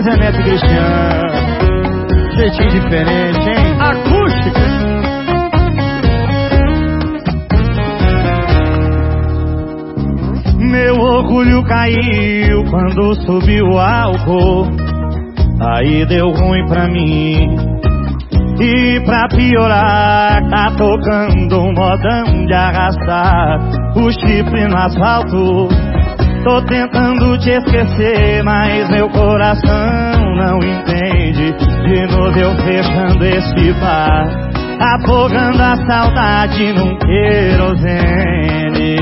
Zé Neto Cristiano. Jeitinho diferente, hein? Acústica. Meu orgulho caiu quando subiu o álcool. Aí deu ruim pra mim. E pra piorar, tá tocando um modão de arrastar o chifre no asfalto. Tô tentando te esquecer, mas meu coração não entende. De novo eu fechando esse bar, afogando a saudade num querosene.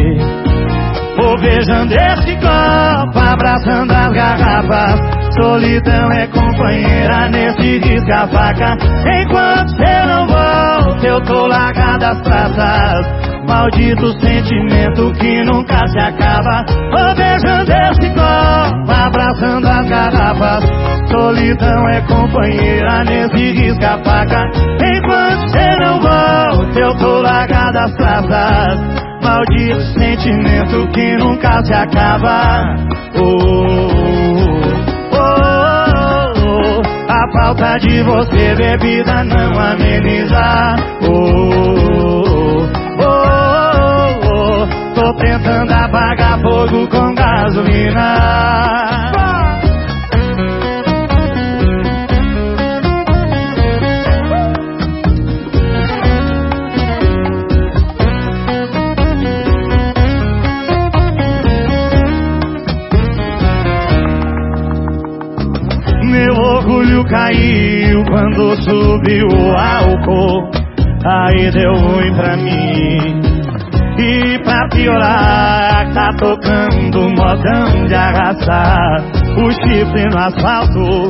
Vou beijando esse copo, abraçando as garrafas. Solidão é companheira nesse risca-faca. Enquanto cê não volta, eu tô largada às praças. Maldito sentimento que nunca se acaba. Vou beijando esse copo, abraçando as garrafas. Solidão é companheira nesse risca-faca. Enquanto cê não volta, eu tô largada às praças. Maldito sentimento que nunca se acaba. Oh, oh, oh, oh. A falta de você, bebida, não ameniza. Oh, tentando apagar fogo com gasolina. Meu orgulho caiu quando subiu o álcool. Aí deu ruim pra mim. E pra piorar, tá tocando modão de arrasar o chifre no asfalto.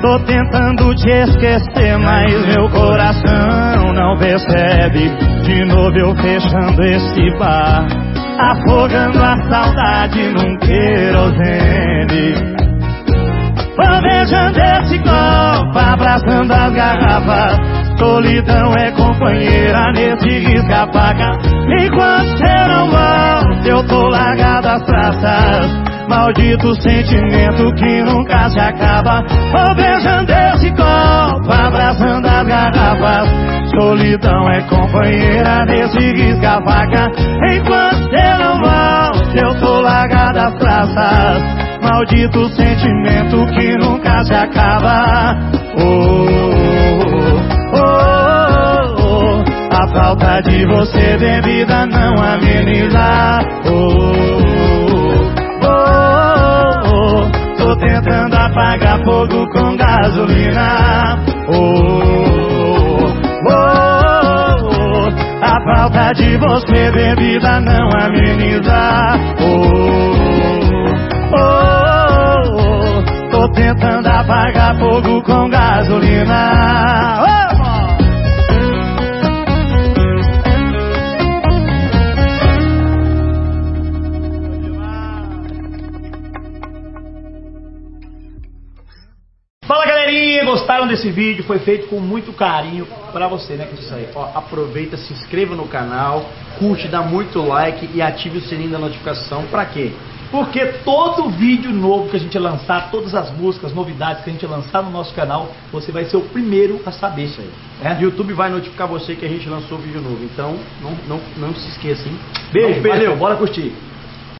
Tô tentando te esquecer, mas meu coração não percebe. De novo eu fechando esse bar, afogando a saudade num querosene. Vou beijando esse copo, abraçando as garrafas. Solidão é companheira nesse risca-faca. Enquanto cê não volta, eu tô largado às praças. Maldito sentimento que nunca se acaba. Vou beijando esse copo, abraçando as garrafas. Solidão é companheira nesse risca-faca. Enquanto cê não volta, eu tô largado às praças. Maldito sentimento que nunca se acaba. Oh, oh, De você, bebida, não ameniza. Oh, oh, oh. Tô tentando apagar fogo com gasolina. Oh, oh, oh. A falta de você, bebida, não ameniza. Oh, oh, oh. Tô tentando apagar fogo com gasolina. Gostaram desse vídeo? Foi feito com muito carinho pra você, né? Que isso aí. Ó, aproveita, se inscreva no canal, curte, dá muito like e ative o sininho da notificação. Pra quê? Porque todo vídeo novo que a gente lançar, todas as músicas, novidades que a gente lançar no nosso canal, você vai ser o primeiro a saber isso aí. É? YouTube vai notificar você que a gente lançou vídeo novo. Então, não, não, não se esqueça, hein? Beijo, Não perca. bora curtir.